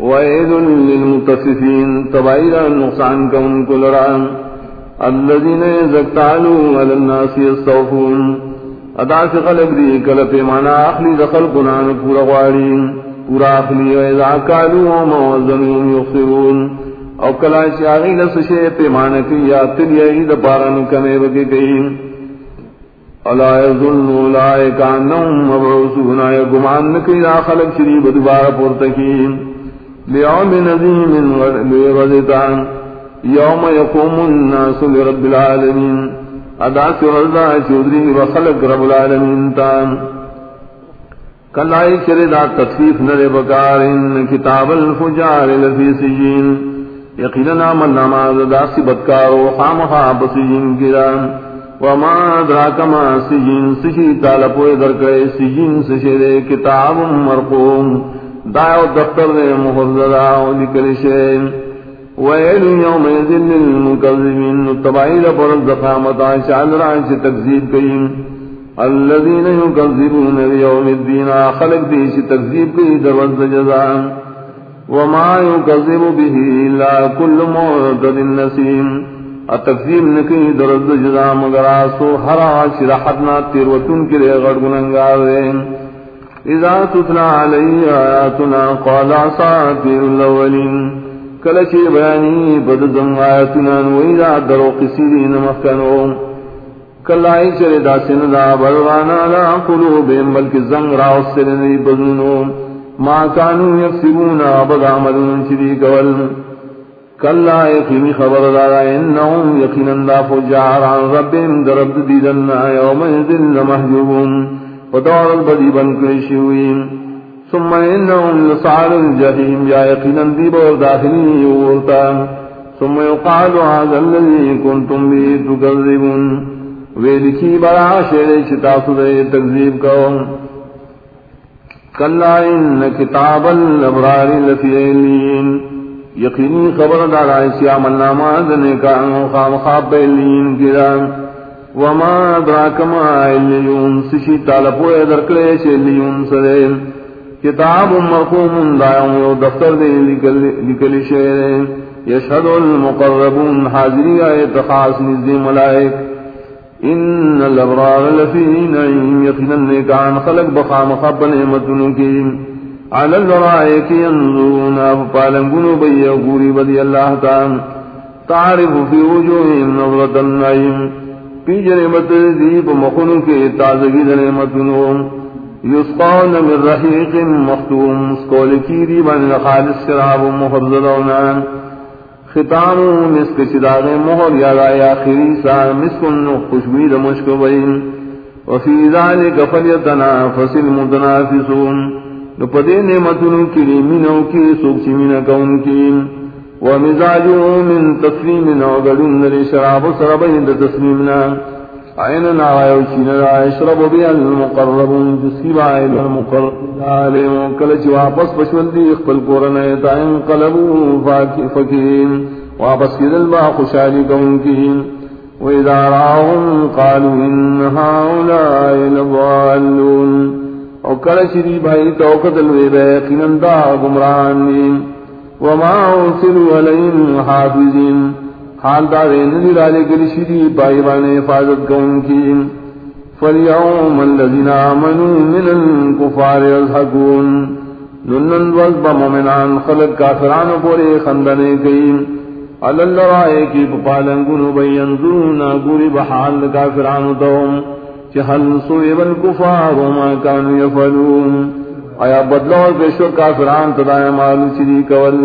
وعید للمتصفین تبائر نقصان کا ان کو لران الذين زكتالوا على الناس يستوفون ادا سے قلب دی کل پیمانا اخلی دخل قنان پورا غواری پورا اخلی و اذا کالوا موزنون یخسرون او کلا شاغی لسشے پیمانا کی یا تلیہی دپارن کمی بکی گئی الا يظن اولئك انهم مبعوثون يا گمان نکی خلق لیوم نظیم غزتان یوم یقوم الناس لرب العالمین. ادا سے رضا چودری وخلق رب العالمین تان. کلائی چردا تطفیف نر بکار، ان کتاب الفجار لفی سجین. یقینا من نماز دا سی بدکارو خامخا بسجین گران وما دراک ما سجین، سجی تالپو درکے سجین سشی سجدے کتاب مرقوم. دائیو دفتر دے محرزدہ لکل شیم ویل یوم یذل المکذبین تبعیل پر الزقامتا شعال رانچ تکذیب کئیم الذین یکذبون بیوم الدین. خلق دیش تکذیب کئی دروز جزان وما یکذب به الا کل معتد النسیم التکذیب نکی دروز جزان مگر آسو ہر آش رحتنا تیروتن کے لیے غرگننگار دیں اذا تتلا علی آیاتنا قال عصاتیر الاولین کلچی بیانی بد دم آیتنا ویدا درو قسیری نمکنو کلائی چرے دا سندا بلوانا لا قلوبیم بلکہ زنگ راو سرنی بدنو ما کانو یکسبونا بد عملون چری کول. کلا یقیمی خبر دارا انہم یقینن دا فجار عن ربیم درب دیدن یوم ذل محجوبون ودور البدی بنکشویم ثم انهم لصال الجحيم يا يقينا ذي بور داخلي يورتا ثم يقال هذا الذي كنتم به تكذبون ويلكي برا شير شتاس دے تکذیب کو کلا ان کتاب الابرار لفی علین یقینی خبر دار ایسی عمل نامہ دنے کا خام خواب بیلین گرا۔ وما دراک ما علیون سشی تالپو درکلے چلیون سدین کتاب مرقوم دائم و دفتر دے لکلی شعر یشہد المقربون حاضری آیت خاص نزدی ملائک ان الابرار لفی نعیم یقینا نیکان خلق بخام خب نعمت نکی علی الرائک ینظرون پالنگنو بی غوری بدی اللہ تعالی تعرف فی وجوہم نظرت النعیم پی جنمت دیب مخنو کے تازگی نعمت نعیم یسقون من رحیق مختوم۔ سکول کیری بن خالص شراب محرزدونا ختام مسک چداغ مہر یا رائے آخری سا مسکن خوشبید مشک بین۔ وفی ذالک فلیتنافس المتنافسون نپدے نعمتن کلی منو کی سوکسی من کون کی۔ ومزاجو من تسلیم وغلن لشراب سربین تسلیمنا عین نایو چین رائے شرب بی المقربون جسی بائے المقرب. عالم کلچ واپس پشوندی اخبر قرن ایتائن قلبو فکین واپس کی دل با خوشالی کون کی وَإِذَا رَاهُمْ قَالُوا إِنَّ هَؤُلَاءِ لَضَالُّونَ. او کلچ دی بھائی توقت الویبے قنندہ گمران وما ارسلوا علیہم حافظین حال دار ندی لالے گلی شری بائی بانے حفاظت کون کی. فلیوم الذین آمنوا من الكفار یضحکون ننن وزب مومنان خلق کافران پورے خندنے گئی اللہ رائے کی پپالنگن بینظرون گوری بحال کافران دوم. چی حل سوئب الكفار وما کانو یفلون آیا بدلو کا کافران تدایا مالو چری کول۔